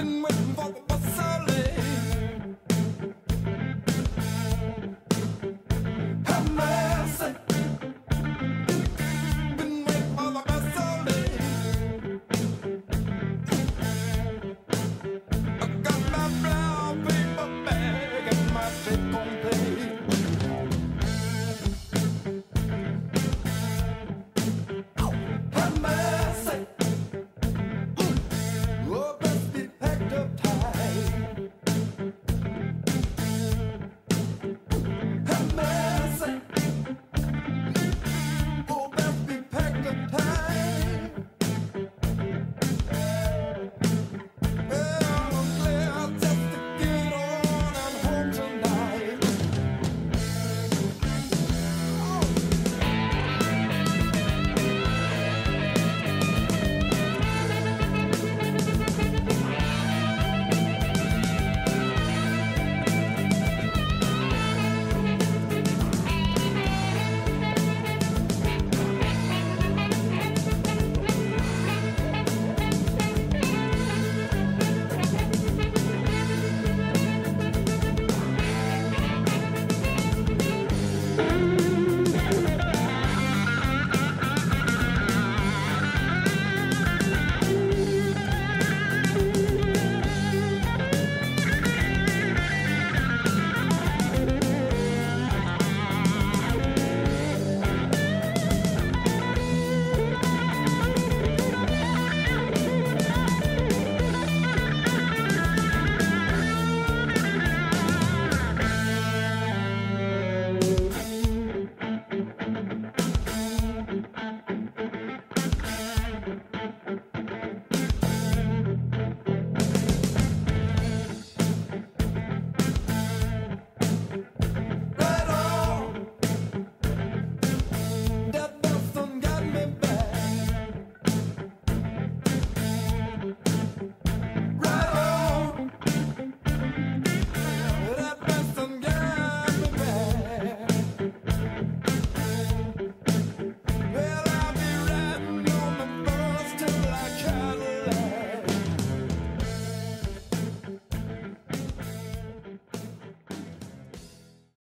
been waiting for